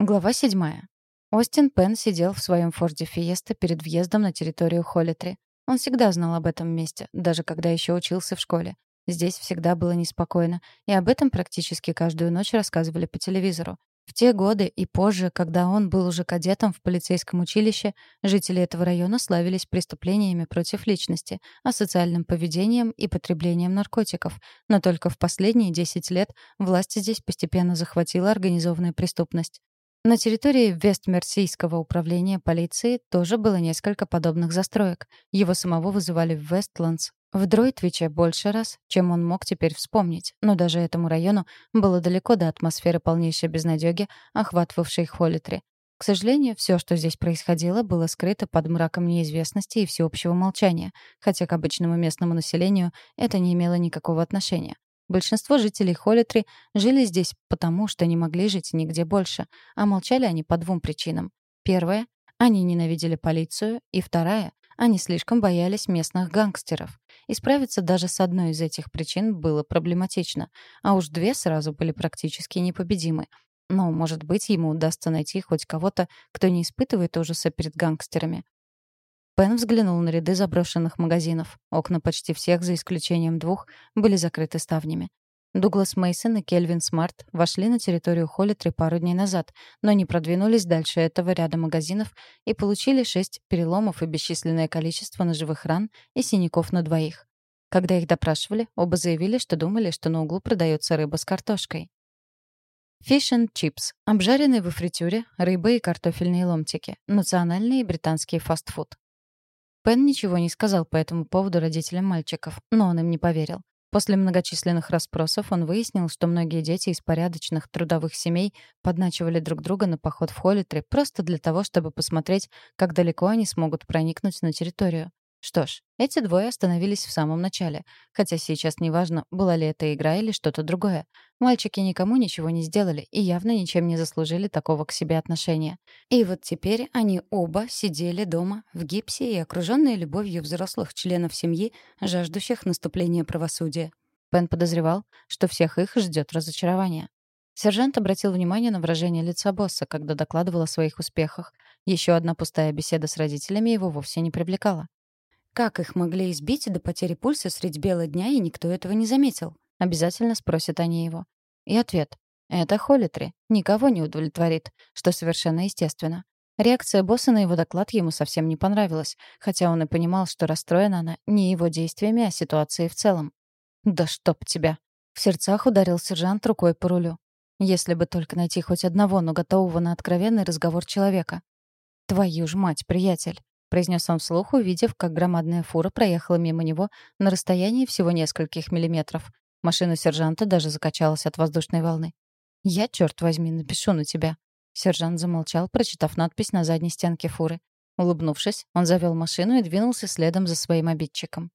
Глава 7. Остин Пен сидел в своем Форде Фиеста перед въездом на территорию Холлитри. Он всегда знал об этом месте, даже когда еще учился в школе. Здесь всегда было неспокойно, и об этом практически каждую ночь рассказывали по телевизору. В те годы и позже, когда он был уже кадетом в полицейском училище, жители этого района славились преступлениями против личности, асоциальным поведением и потреблением наркотиков. Но только в последние 10 лет власть здесь постепенно захватила организованную преступность. На территории Вестмерсийского управления полиции тоже было несколько подобных застроек. Его самого вызывали в Вестландс, в Дройтвиче больше раз, чем он мог теперь вспомнить, но даже этому району было далеко до атмосферы полнейшей безнадёги, охватывавшей Холлитри. К сожалению, все, что здесь происходило, было скрыто под мраком неизвестности и всеобщего молчания, хотя к обычному местному населению это не имело никакого отношения. Большинство жителей Холлитри жили здесь потому, что не могли жить нигде больше, а молчали они по двум причинам. Первая — они ненавидели полицию, и вторая — они слишком боялись местных гангстеров. И справиться даже с одной из этих причин было проблематично, а уж две сразу были практически непобедимы. Но, может быть, ему удастся найти хоть кого-то, кто не испытывает ужаса перед гангстерами. Пен взглянул на ряды заброшенных магазинов. Окна почти всех, за исключением двух, были закрыты ставнями. Дуглас Мейсон и Кельвин Смарт вошли на территорию Холлитри пару дней назад, но не продвинулись дальше этого ряда магазинов и получили шесть переломов и бесчисленное количество ножевых ран и синяков на двоих. Когда их допрашивали, оба заявили, что думали, что на углу продается рыба с картошкой. Fish and chips — обжаренные во фритюре, рыба и картофельные ломтики, национальный британский фастфуд. Пен ничего не сказал по этому поводу родителям мальчиков, но он им не поверил. После многочисленных расспросов он выяснил, что многие дети из порядочных трудовых семей подначивали друг друга на поход в Холлитри просто для того, чтобы посмотреть, как далеко они смогут проникнуть на территорию. Что ж, эти двое остановились в самом начале, хотя сейчас неважно, была ли это игра или что-то другое. Мальчики никому ничего не сделали и явно ничем не заслужили такого к себе отношения. И вот теперь они оба сидели дома в гипсе и окруженные любовью взрослых членов семьи, жаждущих наступления правосудия. Пен подозревал, что всех их ждет разочарование. Сержант обратил внимание на выражение лица босса, когда докладывал о своих успехах. Еще одна пустая беседа с родителями его вовсе не привлекала. Как их могли избить до потери пульса средь бела дня, и никто этого не заметил? Обязательно спросят они его. И ответ. Это Холлитри. Никого не удовлетворит, что совершенно естественно. Реакция босса на его доклад ему совсем не понравилась, хотя он и понимал, что расстроена она не его действиями, а ситуацией в целом. «Да чтоб тебя!» В сердцах ударил сержант рукой по рулю. Если бы только найти хоть одного, но готового на откровенный разговор человека. «Твою ж мать, приятель!» — произнес он вслух, увидев, как громадная фура проехала мимо него на расстоянии всего нескольких миллиметров. Машина сержанта даже закачалась от воздушной волны. «Я, черт возьми, напишу на тебя». Сержант замолчал, прочитав надпись на задней стенке фуры. Улыбнувшись, он завел машину и двинулся следом за своим обидчиком.